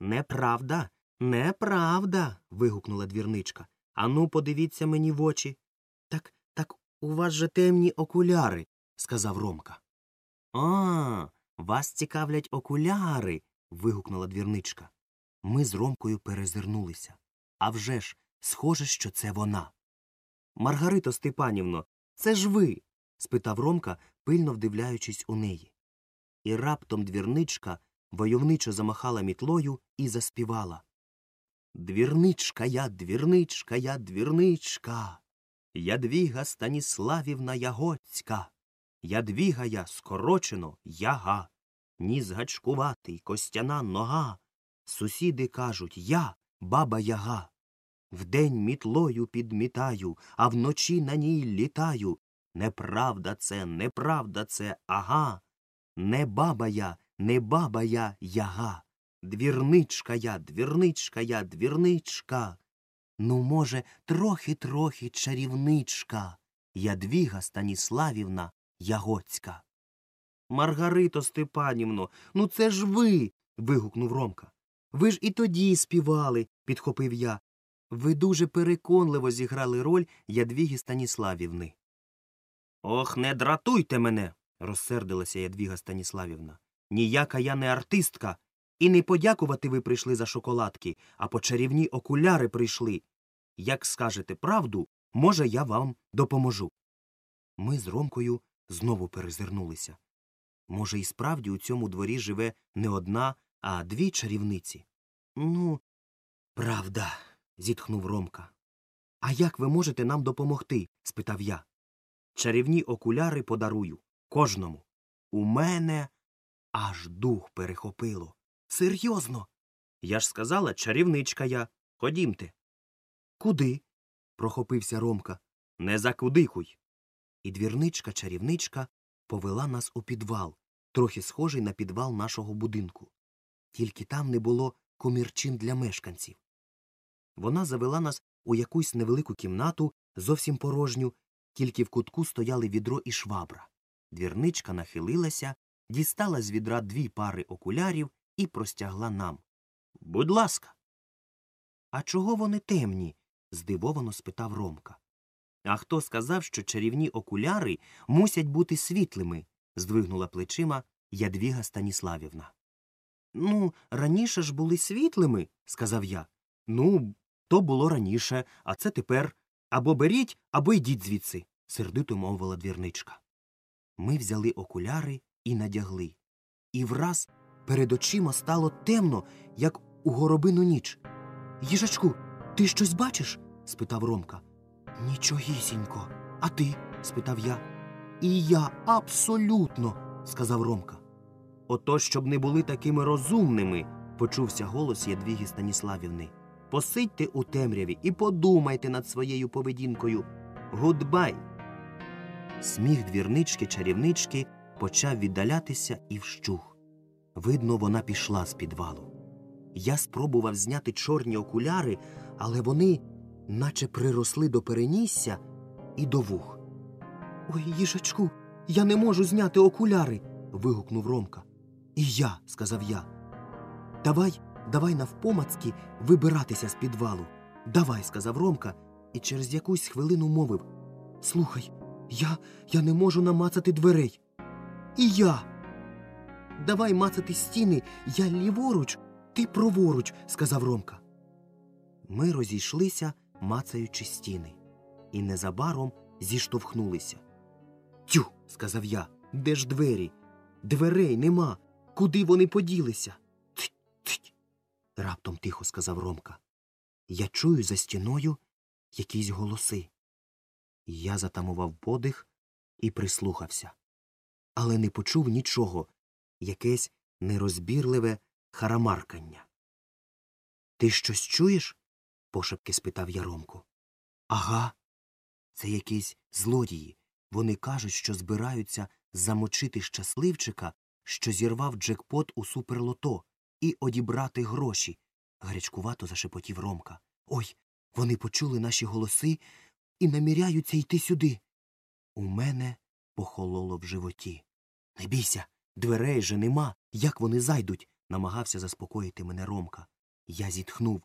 Неправда, неправда. вигукнула двірничка. Ану, подивіться мені в очі. Так, так у вас же темні окуляри, сказав Ромка. А, вас цікавлять окуляри. вигукнула двірничка. Ми з Ромкою перезирнулися. А вже ж, схоже, що це вона. Маргарито Степанівно, це ж ви. спитав Ромка, пильно вдивляючись у неї. І раптом двірничка войовничо замахала мітлою і заспівала. Двірничка я, двірничка я, двірничка. Ядвіга Станіславівна Ягоцька. Ядвіга я скорочено яга. Ніс гачкуватий, костяна нога. Сусіди кажуть я, баба яга. Вдень мітлою підмітаю, а вночі на ній літаю. Неправда це, неправда це, ага. Не баба я, не баба я яга. Двірничка я, двірничка я, двірничка. Ну, може, трохи трохи чарівничка. Ядвіга Станіславівна Ягоцька. Маргарито Степанівно, ну це ж ви. вигукнув Ромка. Ви ж і тоді співали, підхопив я. Ви дуже переконливо зіграли роль Ядвіги Станіславівни. Ох, не дратуйте мене, розсердилася Ядвіга Станіславівна. Ніяка я не артистка. І не подякувати ви прийшли за шоколадки, а по чарівні окуляри прийшли. Як скажете правду, може, я вам допоможу. Ми з Ромкою знову перезирнулися. Може, і справді у цьому дворі живе не одна, а дві чарівниці. Ну, правда, зітхнув Ромка. А як ви можете нам допомогти? спитав я. Чарівні окуляри подарую кожному. У мене аж дух перехопило. Серйозно. Я ж сказала, чарівничка я. Ходімте. Куди? прохопився Ромка. Не закудикуй. І двірничка чарівничка повела нас у підвал, трохи схожий на підвал нашого будинку. Тільки там не було комірчин для мешканців. Вона завела нас у якусь невелику кімнату, зовсім порожню, тільки в кутку стояли відро і швабра. Двірничка нахилилася, дістала з відра дві пари окулярів і простягла нам. Будь ласка. А чого вони темні? здивовано спитав Ромка. А хто сказав, що чарівні окуляри мусять бути світлими? здвигнула плечима Ядвіга Станіславівна. Ну, раніше ж були світлими, сказав я. Ну, то було раніше, а це тепер. Або беріть, або йдіть звідси, сердито мовила двірничка. Ми взяли окуляри і надягли. І враз перед очима стало темно, як у горобину ніч. Їжачку, ти щось бачиш? спитав Ромка. Нічогісінько. А ти? спитав я. І я абсолютно, сказав Ромка. Ото, щоб не були такими розумними, почувся голос Ядвіги Станіславівни. Посидьте у темряві і подумайте над своєю поведінкою. Гудбай. Сміх двірнички чарівнички почав віддалятися і вщух. Видно, вона пішла з підвалу. Я спробував зняти чорні окуляри, але вони наче приросли до перенісся і до вух. Ой, їжачку, я не можу зняти окуляри. вигукнув Ромка. І я, сказав я. Давай, давай навпомацьки вибиратися з підвалу. Давай, сказав Ромка, і через якусь хвилину мовив Слухай, я, я не можу намацати дверей. І я. Давай мацати стіни, я ліворуч, ти праворуч, сказав Ромка. Ми розійшлися, мацаючи стіни, і незабаром зіштовхнулися. Тю, сказав я, де ж двері? Дверей нема. Куди вони поділися? Тьт. Раптом тихо сказав Ромка. Я чую за стіною якісь голоси. Я затамував подих і прислухався, але не почув нічого, якесь нерозбірливе харамаркання. Ти щось чуєш? пошепки спитав я Ромку. Ага. Це якісь злодії. Вони кажуть, що збираються замочити щасливчика, що зірвав джекпот у суперлото, і одібрати гроші. гарячкувато зашепотів Ромка. Ой, вони почули наші голоси і наміряються йти сюди. У мене похололо в животі. Не бійся, дверей же нема. Як вони зайдуть? намагався заспокоїти мене Ромка. Я зітхнув.